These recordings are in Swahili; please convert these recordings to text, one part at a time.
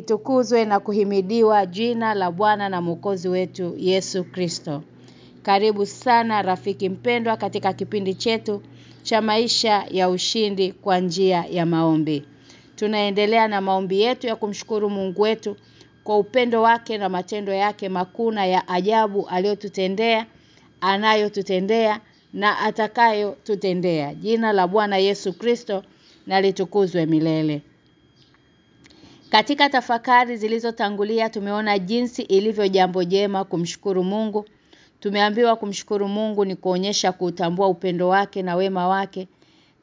litukuzwe na kuhimidiwa jina la Bwana na Mwokozi wetu Yesu Kristo. Karibu sana rafiki mpendwa katika kipindi chetu cha maisha ya ushindi kwa njia ya maombi. Tunaendelea na maombi yetu ya kumshukuru Mungu wetu kwa upendo wake na matendo yake makuna ya ajabu aliyotutendea, anayotutendea na atakayotutendea. Jina la Bwana Yesu Kristo na litukuzwe milele. Katika tafakari zilizotangulia tumeona jinsi ilivyo jambo jema kumshukuru Mungu. Tumeambiwa kumshukuru Mungu ni kuonyesha kutambua upendo wake na wema wake.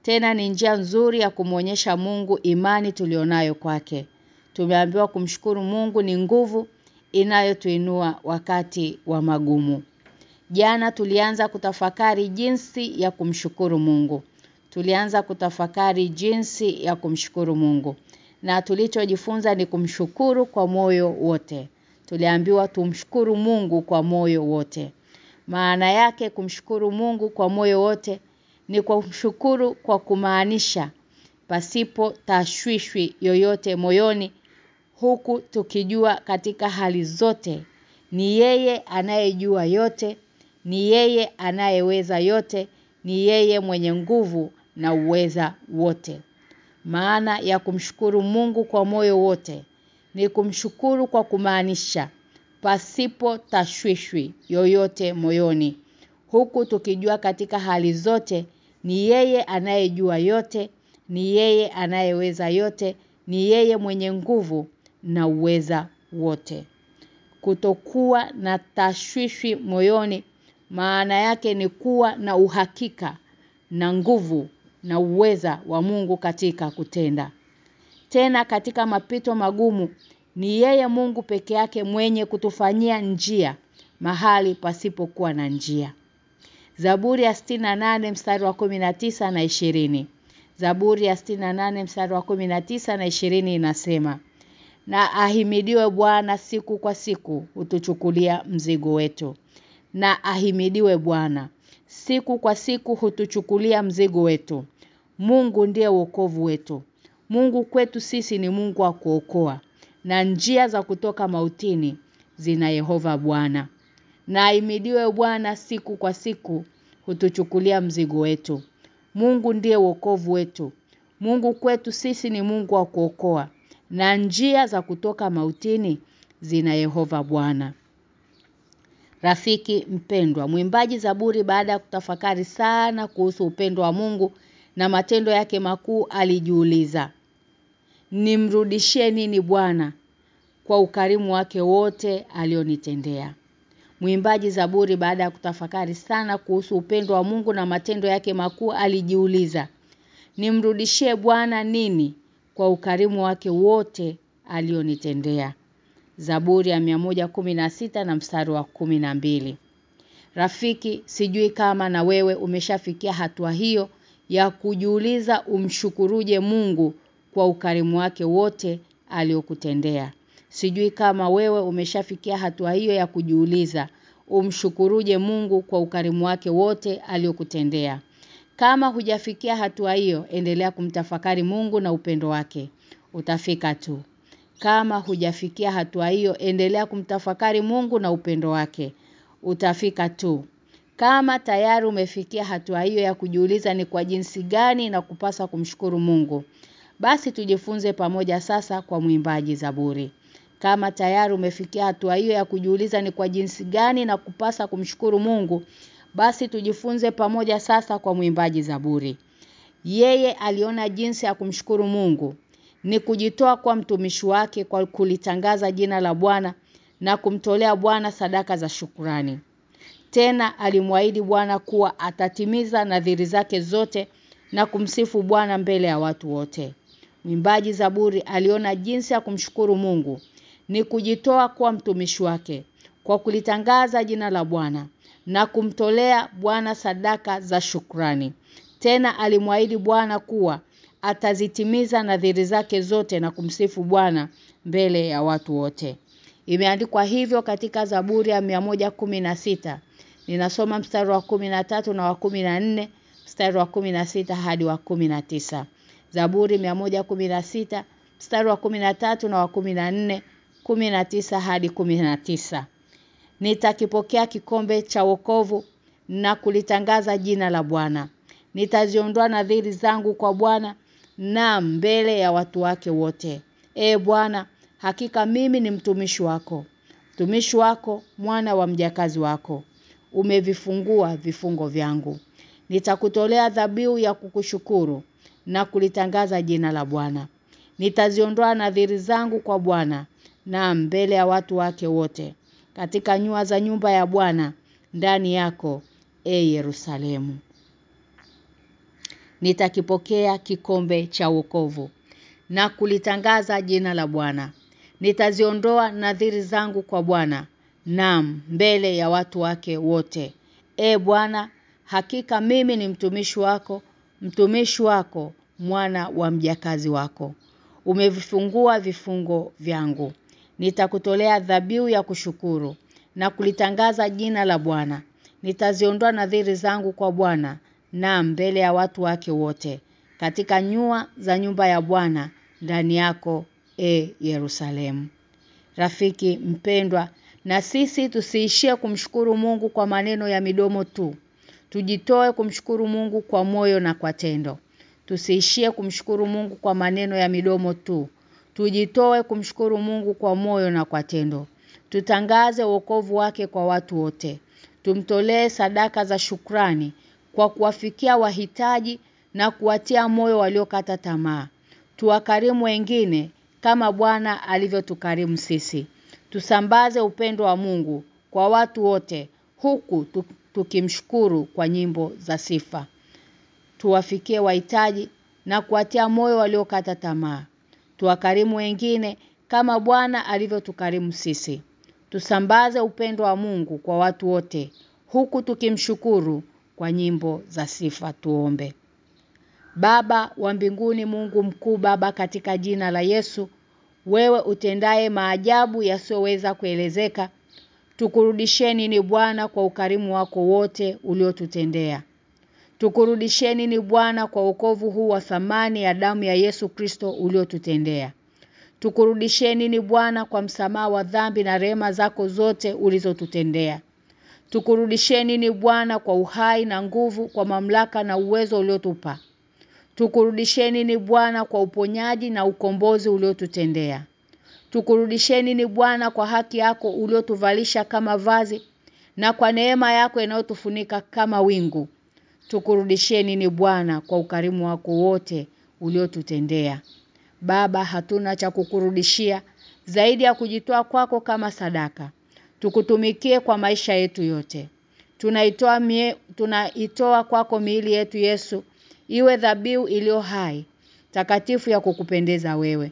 Tena ni njia nzuri ya kumuonyesha Mungu imani tulionayo kwake. Tumeambiwa kumshukuru Mungu ni nguvu inayotuinua wakati wa magumu. Jana tulianza kutafakari jinsi ya kumshukuru Mungu. Tulianza kutafakari jinsi ya kumshukuru Mungu. Na tulichojifunza ni kumshukuru kwa moyo wote. Tuliambiwa tumshukuru Mungu kwa moyo wote. Maana yake kumshukuru Mungu kwa moyo wote ni kumshukuru kwa kumaanisha pasipo tashwishwi yoyote moyoni huku tukijua katika hali zote ni yeye anayejua yote ni yeye anayeweza yote ni yeye mwenye nguvu na uweza wote maana ya kumshukuru Mungu kwa moyo wote ni kumshukuru kwa kumaanisha pasipo tashwishwi yoyote moyoni. Huku tukijua katika hali zote ni yeye anayejua yote ni yeye anayeweza yote ni yeye mwenye nguvu na uweza wote. Kutokuwa na tashwishwi moyoni maana yake ni kuwa na uhakika na nguvu na uweza wa Mungu katika kutenda. Tena katika mapito magumu ni yeye Mungu peke yake mwenye kutufanyia njia mahali pasipokuwa na njia. Zaburi ya 68 mstari wa 19 na 20. Zaburi ya 68 mstari wa 19 na 20 inasema na ahimidiwe Bwana siku kwa siku utuchukulia mzigo wetu. Na ahimidiwe Bwana siku kwa siku hutuchukulia mzigo wetu. Mungu ndiye wokovu wetu. Mungu kwetu sisi ni Mungu wa kuokoa na njia za kutoka mautini zina Yehova Bwana. Na ahimidiwe Bwana siku kwa siku hutuchukulia mzigo wetu. Mungu ndiye wokovu wetu. Mungu kwetu sisi ni Mungu wa kuokoa na njia za kutoka mautini zina Yehova Bwana. Rafiki mpendwa, mwimbaji Zaburi baada ya kutafakari sana kuhusu upendo wa Mungu na matendo yake makuu alijiuliza. Nimrudishie nini Bwana kwa ukarimu wake wote alionitendea. Mwimbaji Zaburi baada ya kutafakari sana kuhusu upendo wa Mungu na matendo yake makuu alijiuliza. Nimrudishie Bwana nini kwa ukarimu wake wote alionitendea. Zaburi ya 116 na mstari wa 12. Rafiki, sijui kama na wewe umeshafikia hatua hiyo ya kujiuliza umshukuruje Mungu kwa ukarimu wake wote aliokutendea. Sijui kama wewe umeshafikia hatua hiyo ya kujiuliza umshukuruje Mungu kwa ukarimu wake wote aliokutendea. Kama hujafikia hatua hiyo, endelea kumtafakari Mungu na upendo wake. Utafika tu. Kama hujafikia hatua hiyo, endelea kumtafakari Mungu na upendo wake. Utafika tu. Kama tayari umefikia hatua hiyo ya kujiuliza ni kwa jinsi gani na kupasa kumshukuru Mungu, basi tujifunze pamoja sasa kwa mwimbaji Zaburi. Kama tayari umefikia hatua hiyo ya kujiuliza ni kwa jinsi gani na kupasa kumshukuru Mungu, basi tujifunze pamoja sasa kwa mwimbaji Zaburi. Yeye aliona jinsi ya kumshukuru Mungu ni kujitoa kwa mtumishi wake kwa kulitangaza jina la Bwana na kumtolea Bwana sadaka za shukrani. Tena alimwahidi Bwana kuwa atatimiza nadhiri zake zote na kumsifu Bwana mbele ya watu wote. Mwimbaji Zaburi aliona jinsi ya kumshukuru Mungu ni kujitoa kwa mtumishi wake kwa kulitangaza jina la Bwana na kumtolea Bwana sadaka za shukrani. Tena alimwahidi Bwana kuwa atazitimiza nadhiri zake zote na kumsifu Bwana mbele ya watu wote. Imeandikwa hivyo katika Zaburi ya 116. Ninasoma mstari wa 13 na wa 14, mstari wa 16 hadi wa 19. Zaburi 116 mstari wa 13 na wa 14 19 hadi 19 Nitakipokea kikombe cha wokovu na kulitangaza jina la Bwana Nitaziondoa nadhiri zangu kwa Bwana na mbele ya watu wake wote. E Bwana hakika mimi ni mtumishi wako. Mtumishi wako mwana wa mjakazi wako. Umevifungua vifungo vyangu. Nitakutolea dhabihu ya kukushukuru na kulitangaza jina la Bwana. Nitaziondoa nadhiri zangu kwa Bwana na mbele ya watu wake wote katika nyua za nyumba ya Bwana ndani yako e Yerusalemu nitakipokea kikombe cha wokovu na kulitangaza jina la Bwana. Nitaziondoa nadhiri zangu kwa Bwana naam mbele ya watu wake wote. E Bwana hakika mimi ni mtumishi wako mtumishi wako mwana wa mjakazi wako. Umevifungua vifungo vyangu. Nitakutolea dhabihu ya kushukuru na kulitangaza jina la Bwana. Nitaziondoa nadhiri zangu kwa Bwana na mbele ya watu wake wote katika nyua za nyumba ya Bwana ndani yako e Yerusalemu. Rafiki mpendwa na sisi tusiishie kumshukuru Mungu kwa maneno ya midomo tu. Tujitoe kumshukuru Mungu kwa moyo na kwa tendo. Tusiishie kumshukuru Mungu kwa maneno ya midomo tu. Tujitoe kumshukuru Mungu kwa moyo na kwa tendo. Tutangaze wokovu wake kwa watu wote. Tumtolee sadaka za shukrani kwa kuwafikia wahitaji na kuwatia moyo waliokata tamaa. Tuwakarimu wengine kama Bwana alivyotukarimu sisi. Tusambaze upendo wa Mungu kwa watu wote huku tukimshukuru kwa nyimbo za sifa. Tuwafikie wahitaji na kuwatia moyo waliokata tamaa. Tuwakarimu wengine kama Bwana alivyotukarimu sisi. Tusambaze upendo wa Mungu kwa watu wote huku tukimshukuru kwa nyimbo za sifa tuombe. Baba wa mbinguni Mungu mkuu baba katika jina la Yesu wewe utendaye maajabu yasiyoweza kuelezeka tukurudisheni ni Bwana kwa ukarimu wako wote uliotutendea. Tukurudisheni ni Bwana kwa wokovu huu wa thamani ya damu ya Yesu Kristo uliotutendea. Tukurudisheni ni Bwana kwa msamaha wa dhambi na rehema zako zote ulizotutendea tukurudisheni ni Bwana kwa uhai na nguvu kwa mamlaka na uwezo uliotupa. Tukurudisheni ni Bwana kwa uponyaji na ukombozi uliotutendea. Tukurudisheni ni Bwana kwa haki yako uliotuvalisha kama vazi na kwa neema yako inayotufunika kama wingu. Tukurudisheni ni Bwana kwa ukarimu wako wote uliotutendea. Baba hatuna cha kukurudishia zaidi ya kujitoa kwako kama sadaka tukutumikie kwa maisha yetu yote. Tunaitoa mie, tunaitoa kwako miili yetu Yesu. Iwe dhabihu iliyo hai takatifu ya kukupendeza wewe.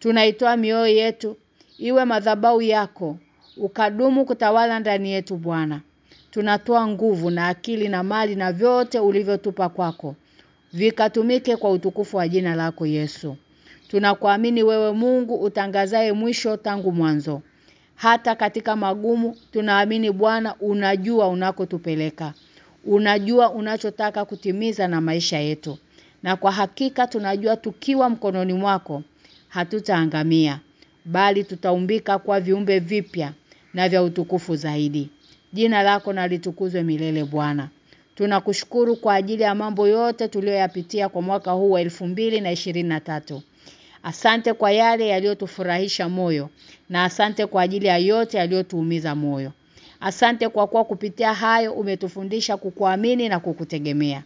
Tunaitoa mioyo yetu iwe madhabau yako ukadumu kutawala ndani yetu Bwana. Tunatoa nguvu na akili na mali na vyote ulivyotupa kwako. Vikatumike kwa utukufu wa jina lako Yesu. Tunakuamini wewe Mungu utangazaye mwisho tangu mwanzo hata katika magumu tunaamini Bwana unajua unakotupeleka. Unajua unachotaka kutimiza na maisha yetu. Na kwa hakika tunajua tukiwa mkononi mwako hatutaangamia bali tutaumbika kwa viumbe vipya na vya utukufu zaidi. Jina lako na litukuzwe milele Bwana. Tunakushukuru kwa ajili ya mambo yote tuliyoyapitia kwa mwaka huu wa tatu Asante kwa yale yaliyotufurahisha moyo na asante kwa ajili ya yote yaliyotuumiza moyo. Asante kwa kuwa kupitia hayo umetufundisha kukuamini na kukutegemea.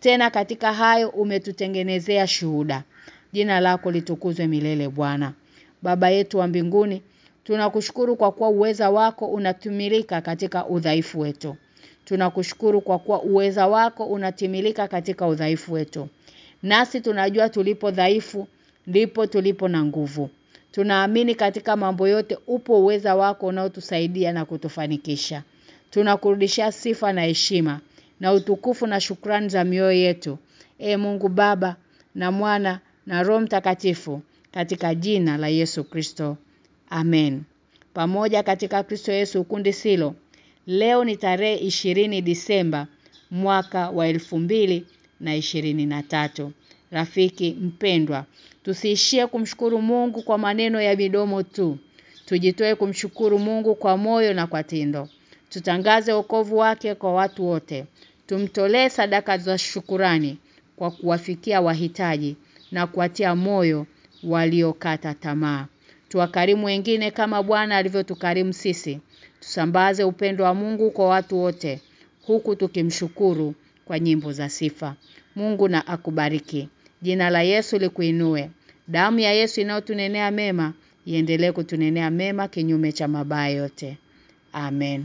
Tena katika hayo umetutengenezea shuhuda. Jina lako litukuzwe milele Bwana. Baba yetu wa mbinguni, tunakushukuru kwa kuwa uweza wako unatimilika katika udhaifu wetu. Tunakushukuru kwa kuwa uweza wako unatimilika katika udhaifu wetu. Nasi tunajua tulipo dhaifu ndipo tulipo na nguvu. Tunaamini katika mambo yote upo uweza wako unaotusaidia na kutufanikisha. Tunakurudishia sifa na heshima na utukufu na shukrani za mioyo yetu. E Mungu Baba na Mwana na Roho Mtakatifu katika jina la Yesu Kristo. Amen. Pamoja katika Kristo Yesu ukundi silo. Leo ni tarehe 20 Disemba mwaka wa na na tatu rafiki mpendwa. Tusiishie kumshukuru Mungu kwa maneno ya midomo tu. Tujitoe kumshukuru Mungu kwa moyo na kwa tendo. Tutangaze wokovu wake kwa watu wote. Tumtolee sadaka za shukurani kwa kuwafikia wahitaji na kuwatia moyo waliokata tamaa. Tuwakarimu wengine kama Bwana alivyotukarimu sisi. Tusambaze upendo wa Mungu kwa watu wote huku tukimshukuru kwa nyimbo za sifa. Mungu na akubariki. Jina la Yesu likuinue. Damu ya Yesu inayotunenea mema iendelee kutunenea mema kinyume cha mabaya yote. Amen.